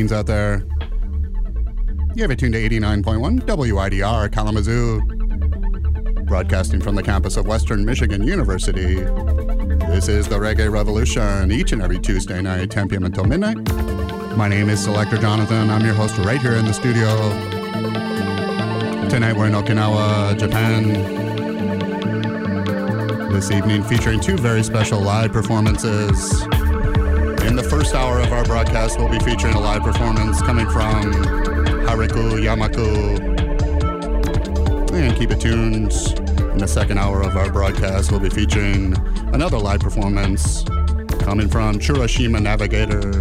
Out there. You have it tuned to 89.1 WIDR Kalamazoo, broadcasting from the campus of Western Michigan University. This is the Reggae Revolution, each and every Tuesday night, 10 p.m. until midnight. My name is Selector Jonathon. I'm your host right here in the studio. Tonight we're in Okinawa, Japan. This evening featuring two very special live performances. In the first hour of our broadcast, we'll be featuring a live performance coming from Harikuyamaku. And keep it tuned. In the second hour of our broadcast, we'll be featuring another live performance coming from Churashima Navigator.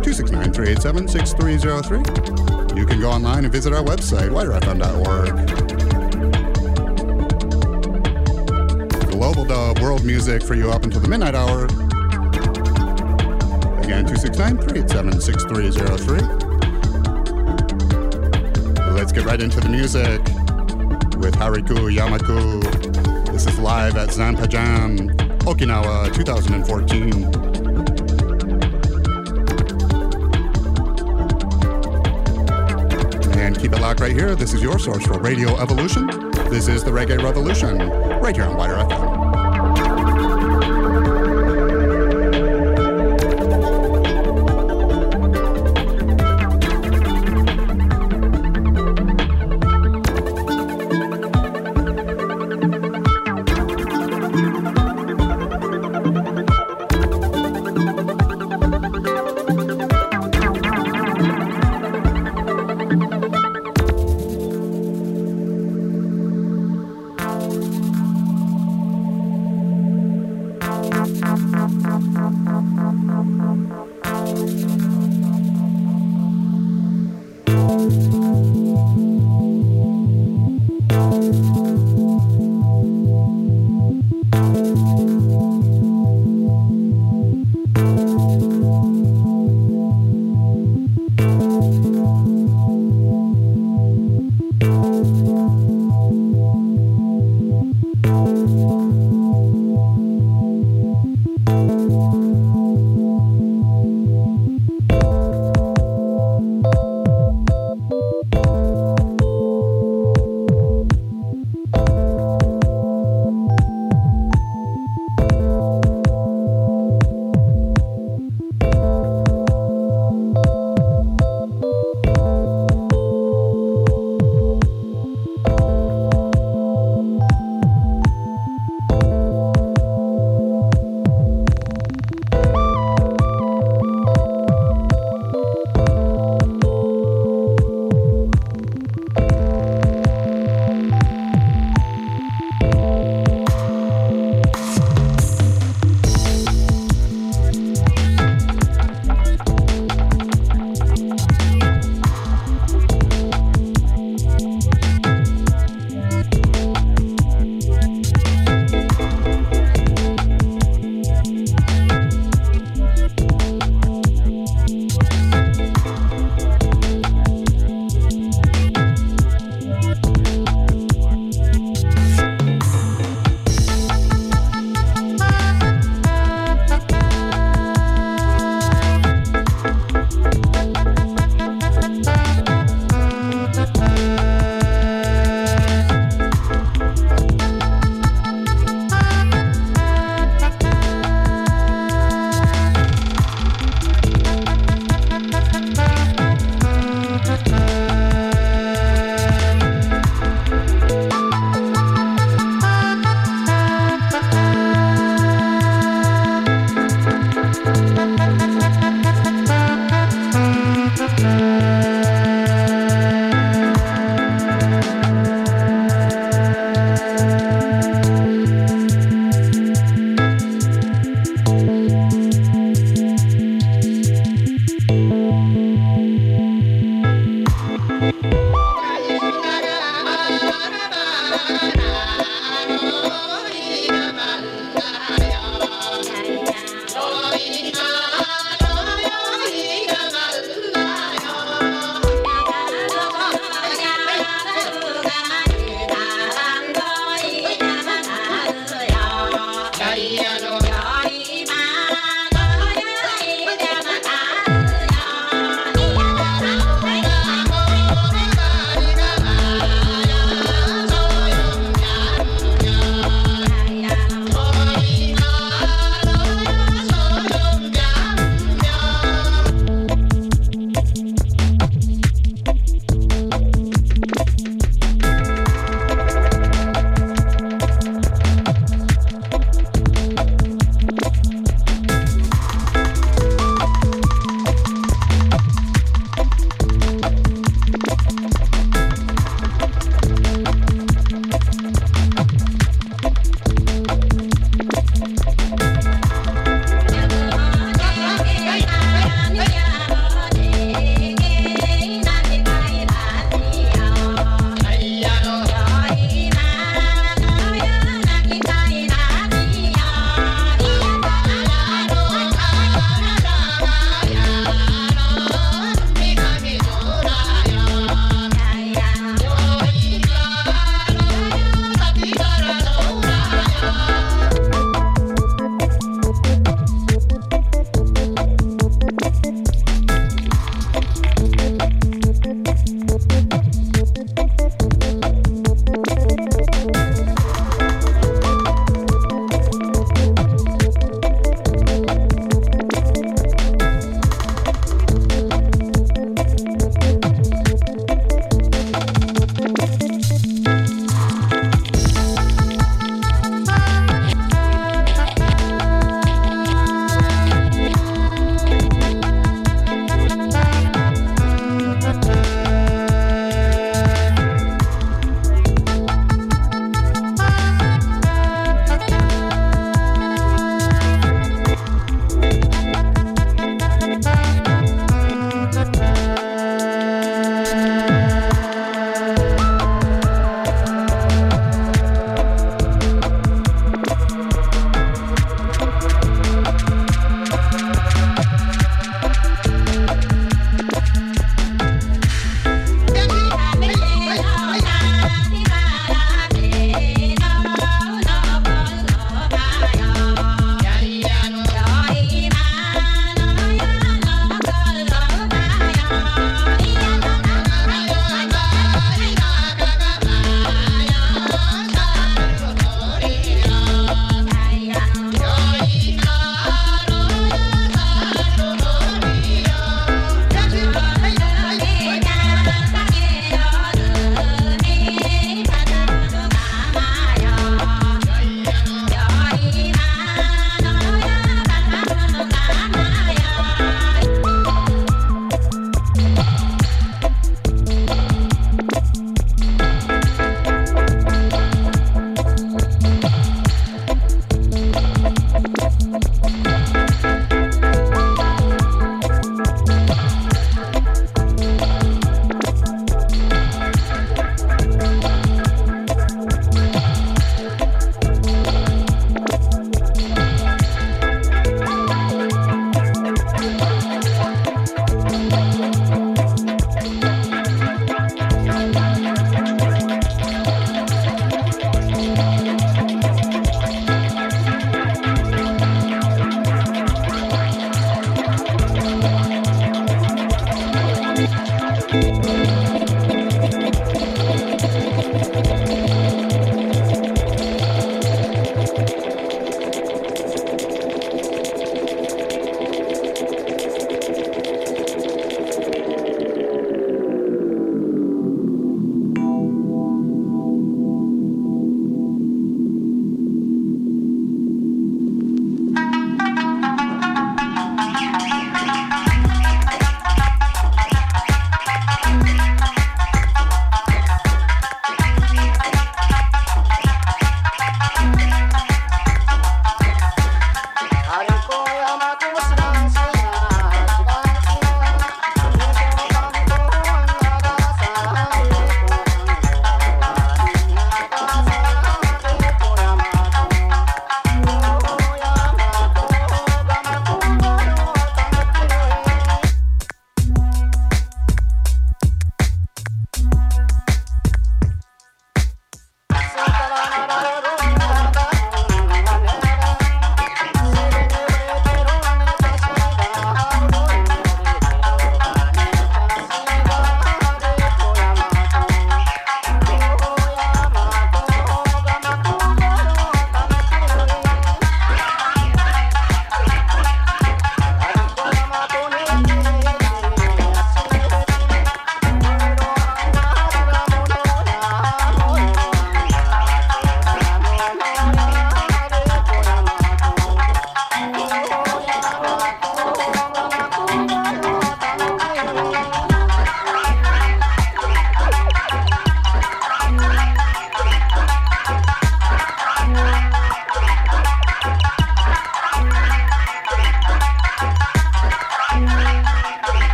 269 387 6303. You can go online and visit our website, widrfm.org. World Music for you up until the midnight hour. Again, 269 387 6303. Let's get right into the music with Harikuyamaku. This is live at Zanpa Jam, Okinawa 2014. And keep it locked right here. This is your source for Radio Evolution. This is the Reggae Revolution, right here on Wider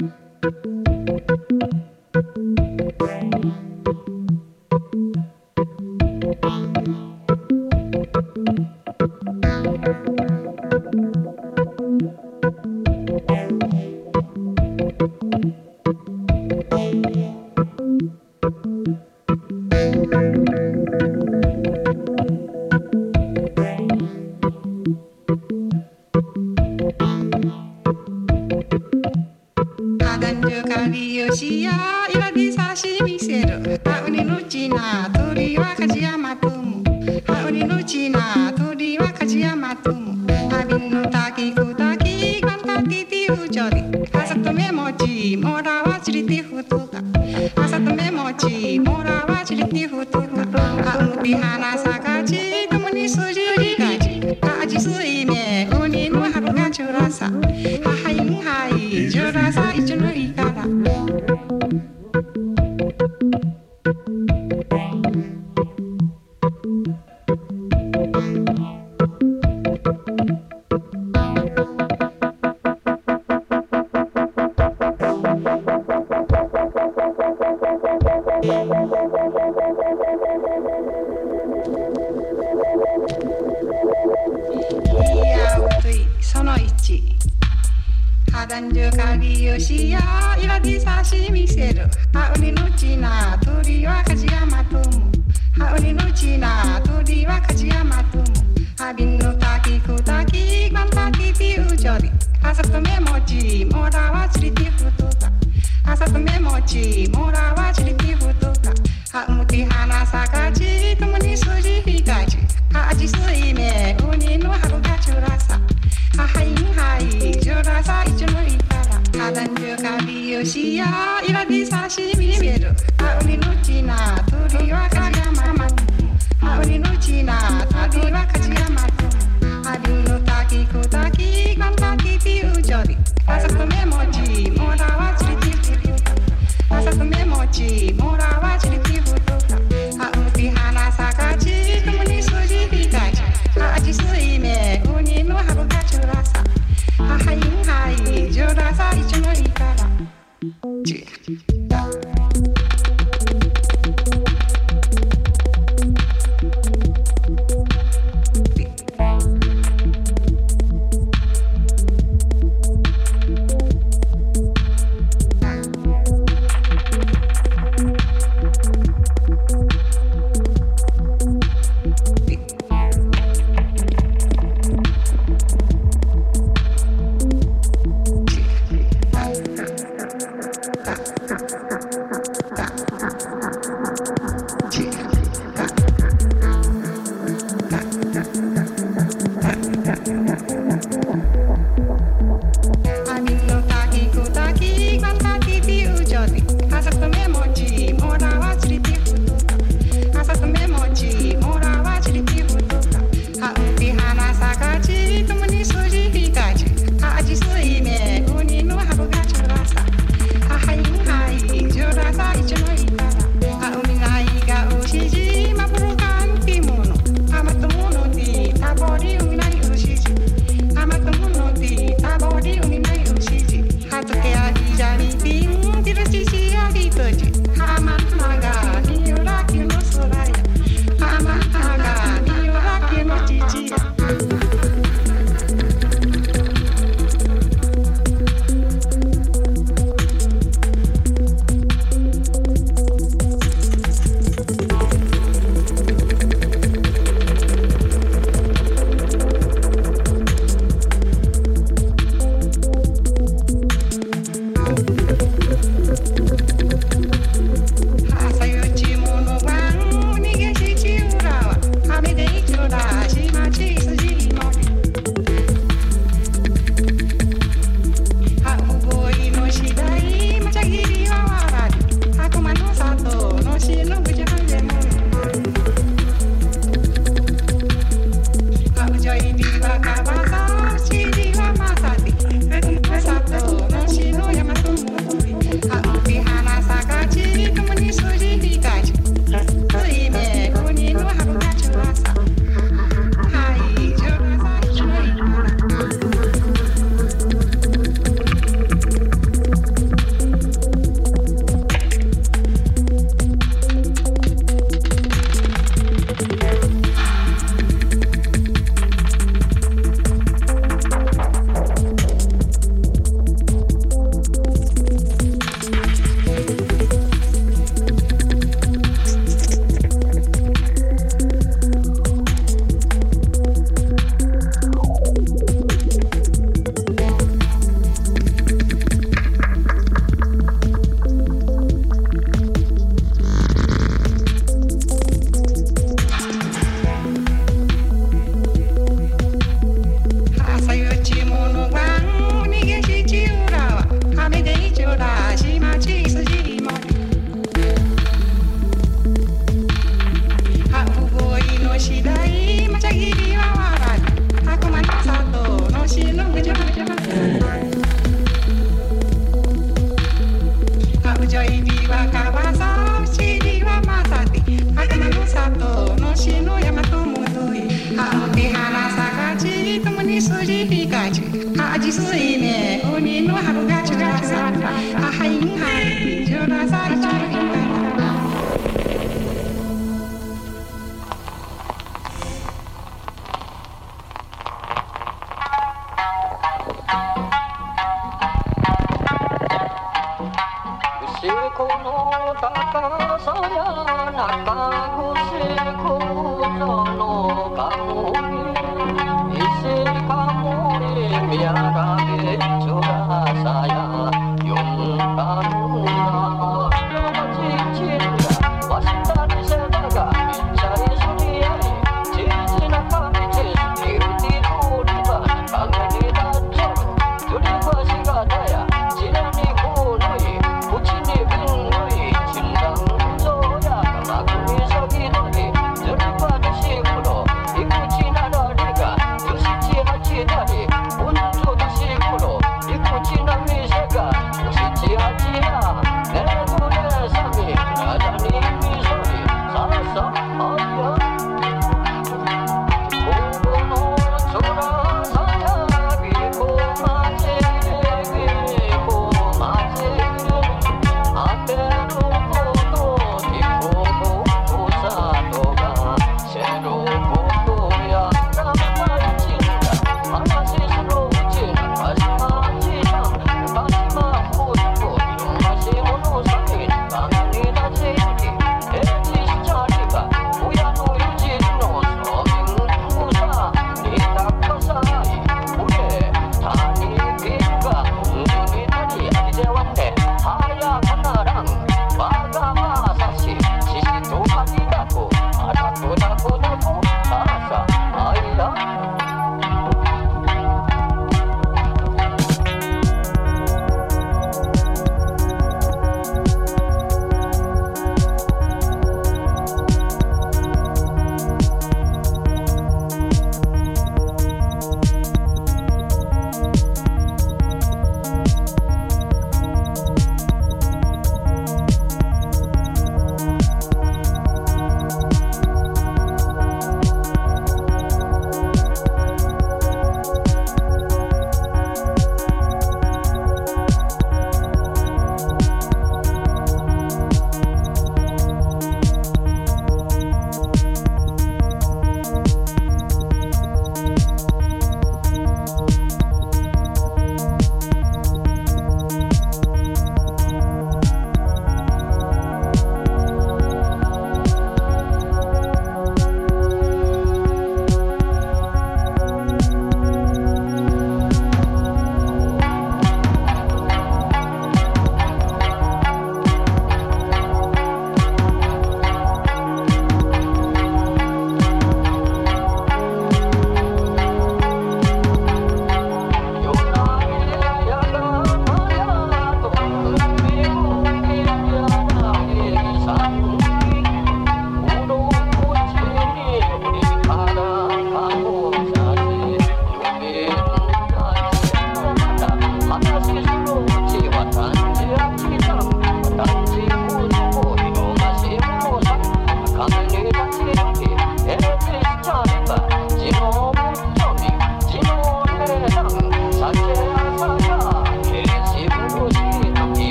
Thank you.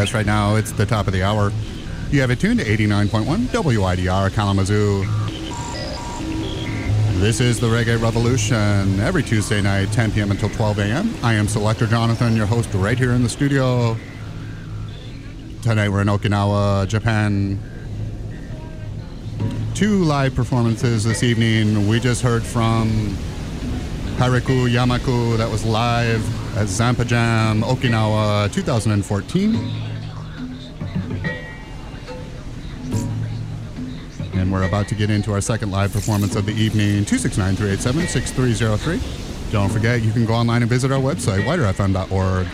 Yes, right now it's the top of the hour. You have it tuned to 89.1 WIDR Kalamazoo. This is the Reggae Revolution every Tuesday night, 10 p.m. until 12 a.m. I am Selector Jonathon, your host, right here in the studio. Tonight we're in Okinawa, Japan. Two live performances this evening. We just heard from Harikuyamaku, that was live at Zanpa Jam, Okinawa 2014. To get into our second live performance of the evening, 269 387 6303. Don't forget, you can go online and visit our website, widrfm.org.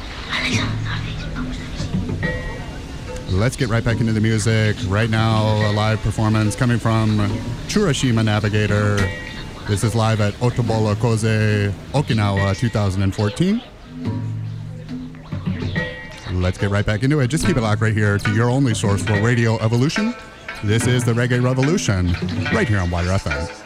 Let's get right back into the music. Right now, a live performance coming from Churashima Navigator. This is live at Otobola Koza, Okinawa 2014. Let's get right back into it. Just keep it locked right here to your only source for Radio Evolution. This is the Reggae Revolution, right here on WIDR FM.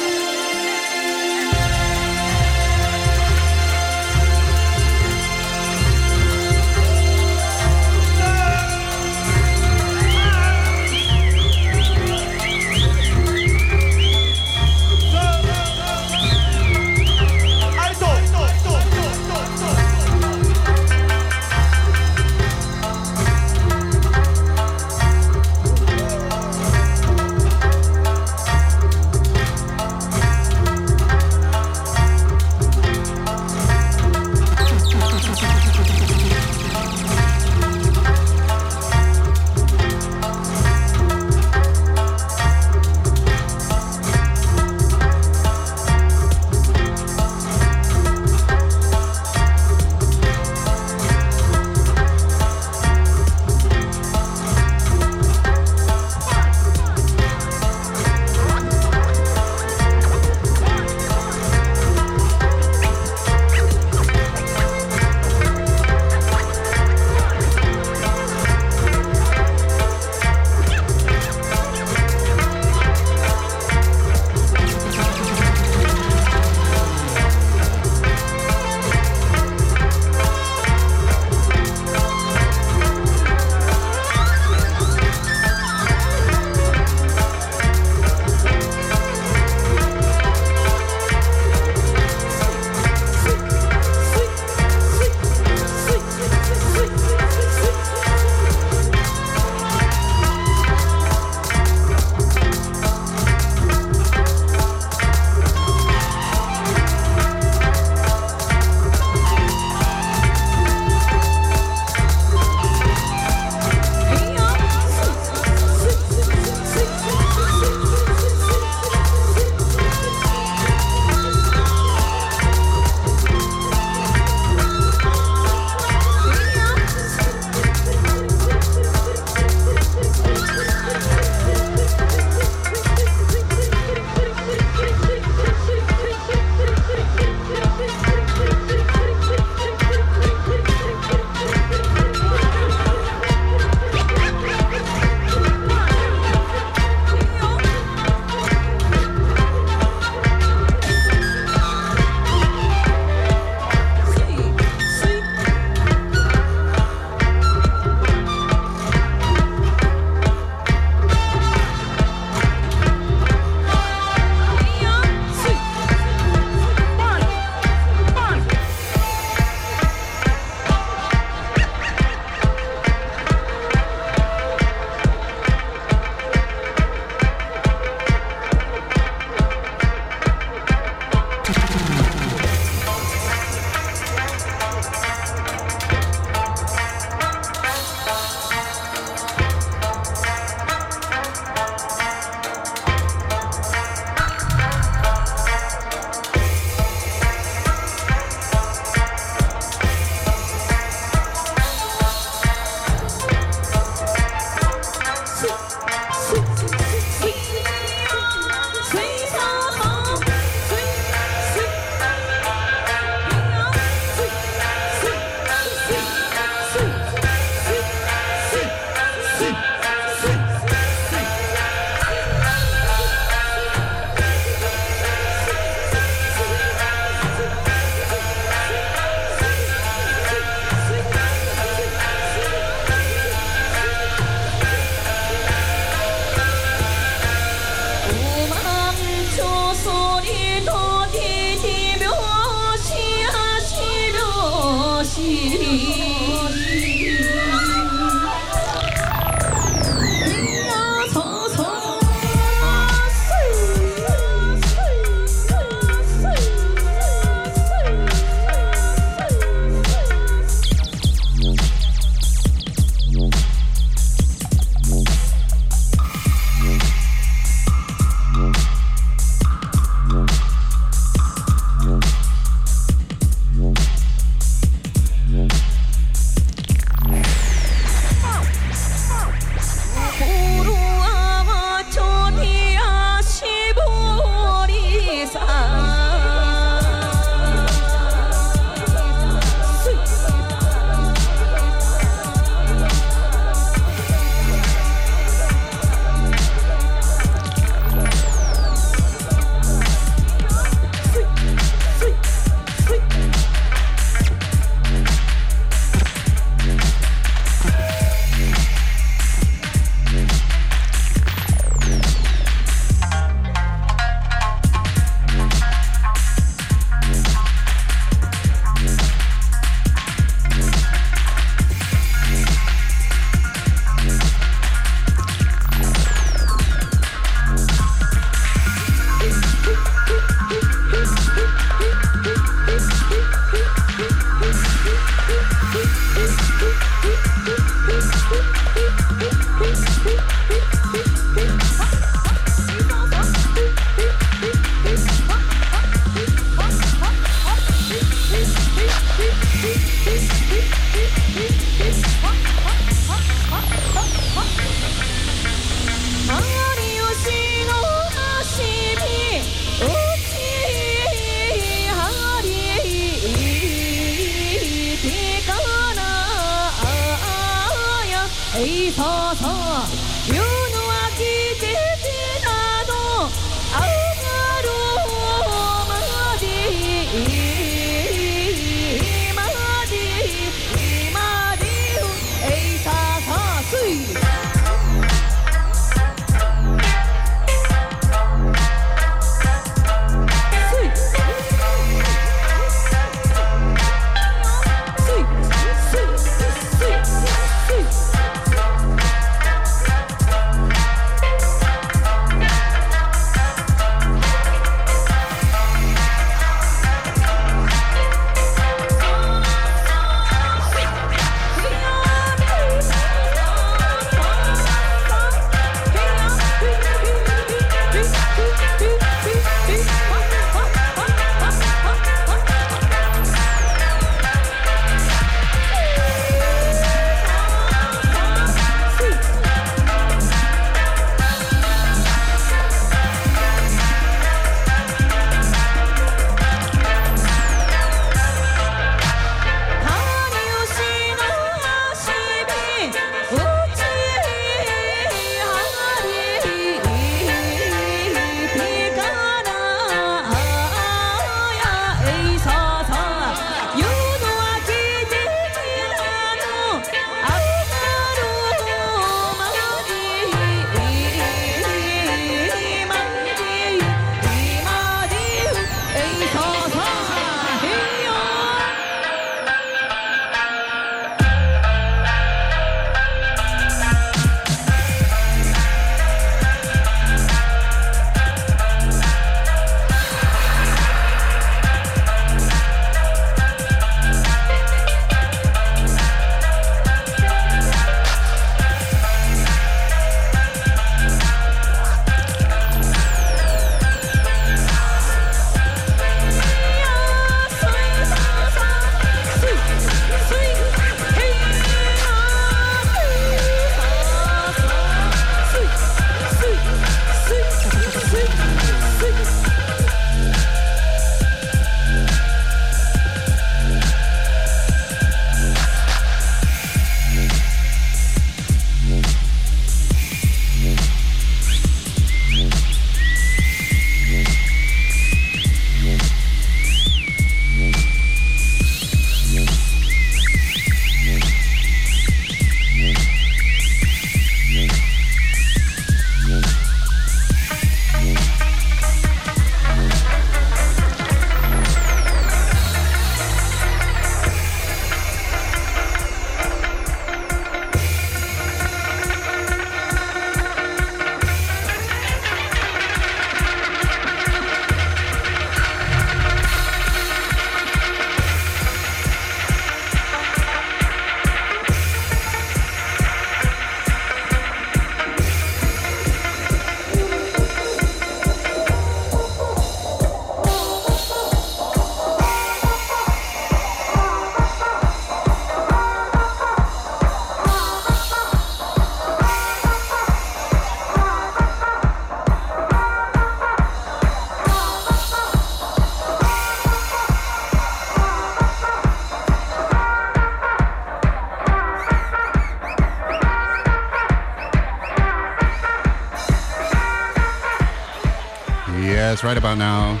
Right about now.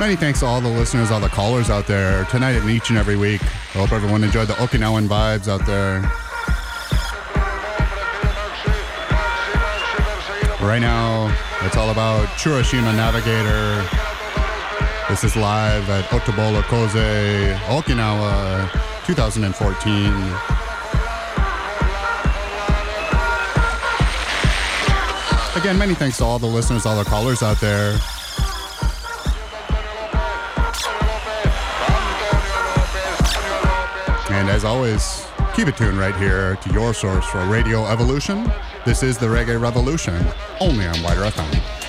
Many thanks to all the listeners, all the callers out there tonight and each and every week. I hope everyone enjoyed the Okinawan vibes out there. Right now, it's all about Churashima Navigator. This is live at Otobola Koza, Okinawa, 2014. Again, many thanks to all the listeners, all the callers out there. And as always, keep it tuned right here to your source for Radio Evolution. This is the Reggae Revolution, only on WIDR FM.